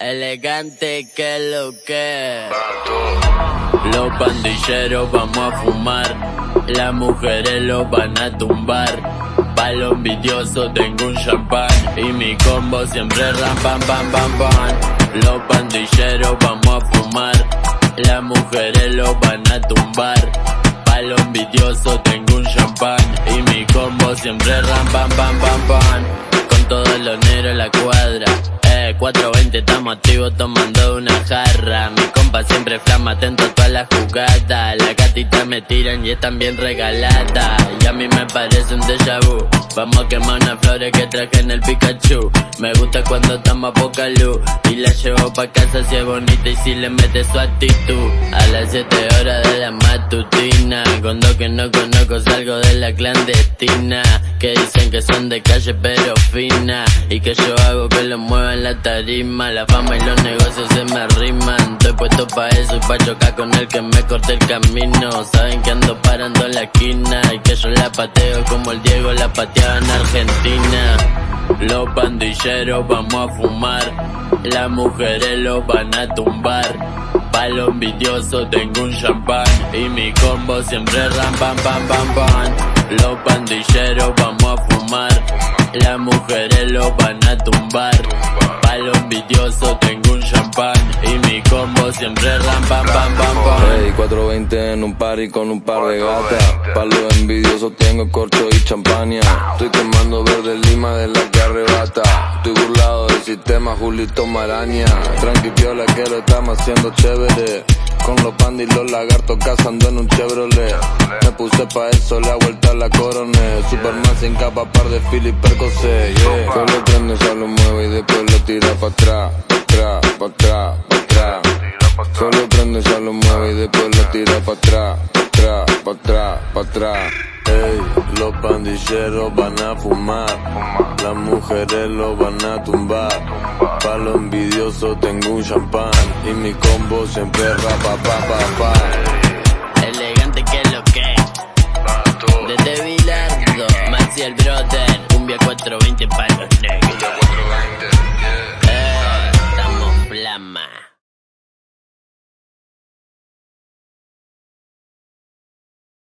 Elegante que lo que. Los pandilleros vamos a fumar, las mujeres lo van a tumbar. Pa' lo envidioso tengo un champán y mi combo siempre ram pam pam pam. Los pandilleros vamos a fumar, las mujeres lo van a tumbar. Pa' lo envidioso tengo un champán y mi combo siempre ram pam pam pam. Con todo lo negro en la cuadra 420 estamos activos tomando una jarra. Mi compa siempre flama, atento a todas las jugadas. La gatita me tiran y están bien regaladas. Y a mí me parece un déjà vu. Vamos a quemar unas flores que traje en el Pikachu. Me gusta cuando estamos a poca luz. Y la llevo pa' casa si es bonita y si le mete su actitud. A las 7 horas de la matutina. Con dos que no conozco salgo de la clandestina. Que dicen que son de calle pero fina. Y que yo hago que lo muevan la tarima. La fama y los negocios se me riman. Estoy puesto pa' eso y pa' chocar con el que me corte el camino. Saben que ando parando en la esquina. Y que yo la pateo como el Diego la pateaba en Argentina. Los pandilleros vamos a fumar. Las mujeres lo van a tumbar. Pa' lo envidioso tengo un champán. Y mi combo siempre ram pam pam pam pam. Los pandilleros vamos a fumar. Las mujeres lo van a tumbar. Pa' lo envidioso tengo un champán y mi combo siempre ram pam pam pam pam. Hey, 420 en un party con un par de gatas. Pa' lo envidioso tengo corcho y champaña. Estoy quemando verde lima de la que arrebata. Estoy burlado sistema Julito Maraña. Tranqui piola que lo estamos haciendo chévere. Con los pandy y los lagartos cazando en un Chevrolet. Me puse pa' eso, la vuelta a la coroné. Superman sin capa, par de Philip Percocet, yeah. Solo prende, ya lo mueve y después lo tira pa' atrás, pa' atrás, pa' atrás, pa' atrás. Solo prende, ya lo mueve y después lo tira pa' atrás, pa' atrás, pa' atrás, pa' atrás. Los pandilleros van a fumar, las mujeres lo van a tumbar. Pa' lo envidioso tengo un champán y mi combo siempre rapa pa pa pa. Elegante que lo que. Desde Bilardo, Maxi el brother, cumbia 420 para los negros.